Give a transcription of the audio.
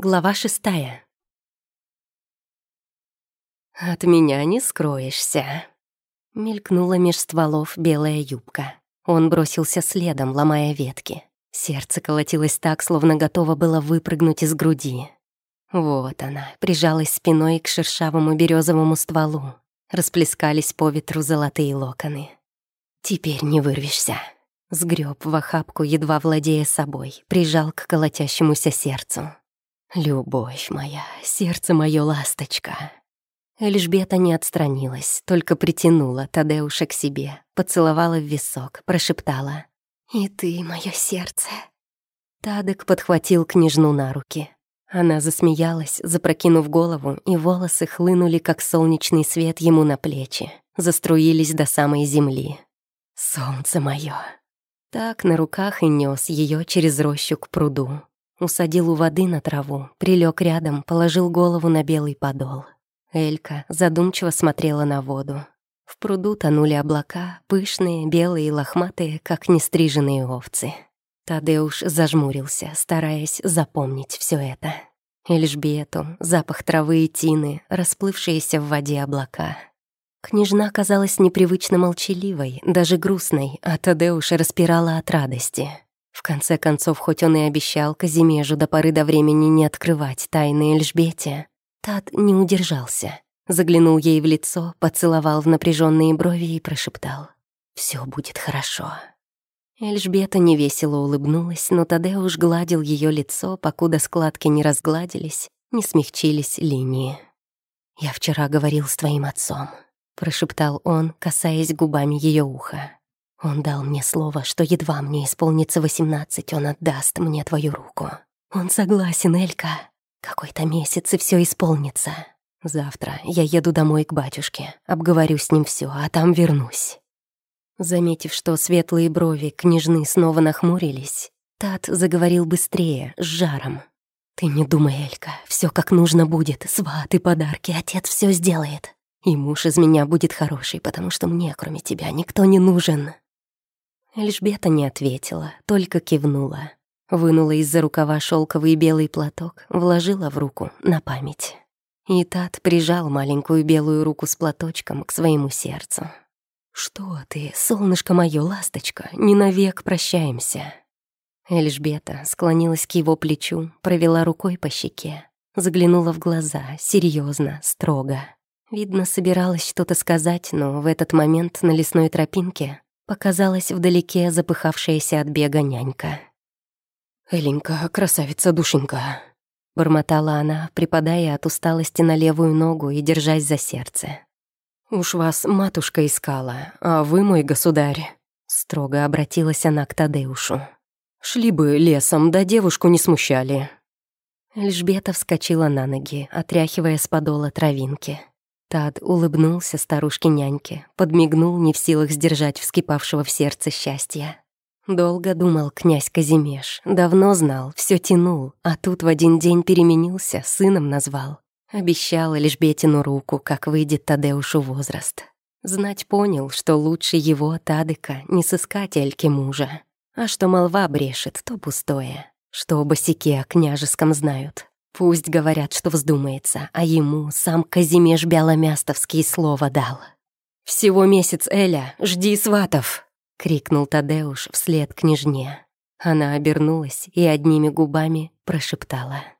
Глава шестая. «От меня не скроешься», — мелькнула меж стволов белая юбка. Он бросился следом, ломая ветки. Сердце колотилось так, словно готово было выпрыгнуть из груди. Вот она, прижалась спиной к шершавому березовому стволу. Расплескались по ветру золотые локоны. «Теперь не вырвешься». Сгреб в охапку, едва владея собой, прижал к колотящемуся сердцу. «Любовь моя, сердце мое ласточка». Эльжбета не отстранилась, только притянула Тадеуша к себе, поцеловала в висок, прошептала. «И ты, мое сердце». Тадек подхватил княжну на руки. Она засмеялась, запрокинув голову, и волосы хлынули, как солнечный свет ему на плечи, заструились до самой земли. «Солнце мое!» Так на руках и нес ее через рощу к пруду. Усадил у воды на траву, прилег рядом, положил голову на белый подол. Элька задумчиво смотрела на воду. В пруду тонули облака, пышные, белые и лохматые, как нестриженные овцы. Тадеуш зажмурился, стараясь запомнить все это. Эльжбету, запах травы и тины, расплывшиеся в воде облака. Княжна казалась непривычно молчаливой, даже грустной, а Тадеуша распирала от радости. В конце концов, хоть он и обещал Казимежу до поры до времени не открывать тайны Эльжбете, Тат не удержался. Заглянул ей в лицо, поцеловал в напряженные брови и прошептал. «Все будет хорошо». Эльжбета невесело улыбнулась, но Тадеуш гладил ее лицо, покуда складки не разгладились, не смягчились линии. «Я вчера говорил с твоим отцом», — прошептал он, касаясь губами ее уха. Он дал мне слово, что едва мне исполнится восемнадцать, он отдаст мне твою руку. Он согласен, Элька. Какой-то месяц, и все исполнится. Завтра я еду домой к батюшке, обговорю с ним все, а там вернусь». Заметив, что светлые брови княжны снова нахмурились, Тат заговорил быстрее, с жаром. «Ты не думай, Элька, все как нужно будет, сваты, подарки, отец все сделает. И муж из меня будет хороший, потому что мне, кроме тебя, никто не нужен». Эльжбета не ответила, только кивнула. Вынула из-за рукава шелковый белый платок, вложила в руку на память. И Тат прижал маленькую белую руку с платочком к своему сердцу. «Что ты, солнышко моё, ласточка, не навек прощаемся». Эльжбета склонилась к его плечу, провела рукой по щеке, заглянула в глаза, серьезно, строго. Видно, собиралась что-то сказать, но в этот момент на лесной тропинке Показалась вдалеке запыхавшаяся от бега нянька. «Эленька, красавица-душенька», — бормотала она, припадая от усталости на левую ногу и держась за сердце. «Уж вас матушка искала, а вы мой государь», — строго обратилась она к Тадеушу. «Шли бы лесом, да девушку не смущали». Эльжбета вскочила на ноги, отряхивая с подола травинки. Тад улыбнулся старушке-няньке, подмигнул, не в силах сдержать вскипавшего в сердце счастья. Долго думал князь Казимеш, давно знал, все тянул, а тут в один день переменился, сыном назвал. Обещал лишь Бетину руку, как выйдет Тадеушу возраст. Знать понял, что лучше его, Тадыка, не сыскать Эльке мужа. А что молва брешет, то пустое. Что босики о княжеском знают. Пусть говорят, что вздумается, а ему сам Казимеш Бяломястовский слово дал. «Всего месяц, Эля, жди сватов!» — крикнул Тадеуш вслед княжне. Она обернулась и одними губами прошептала —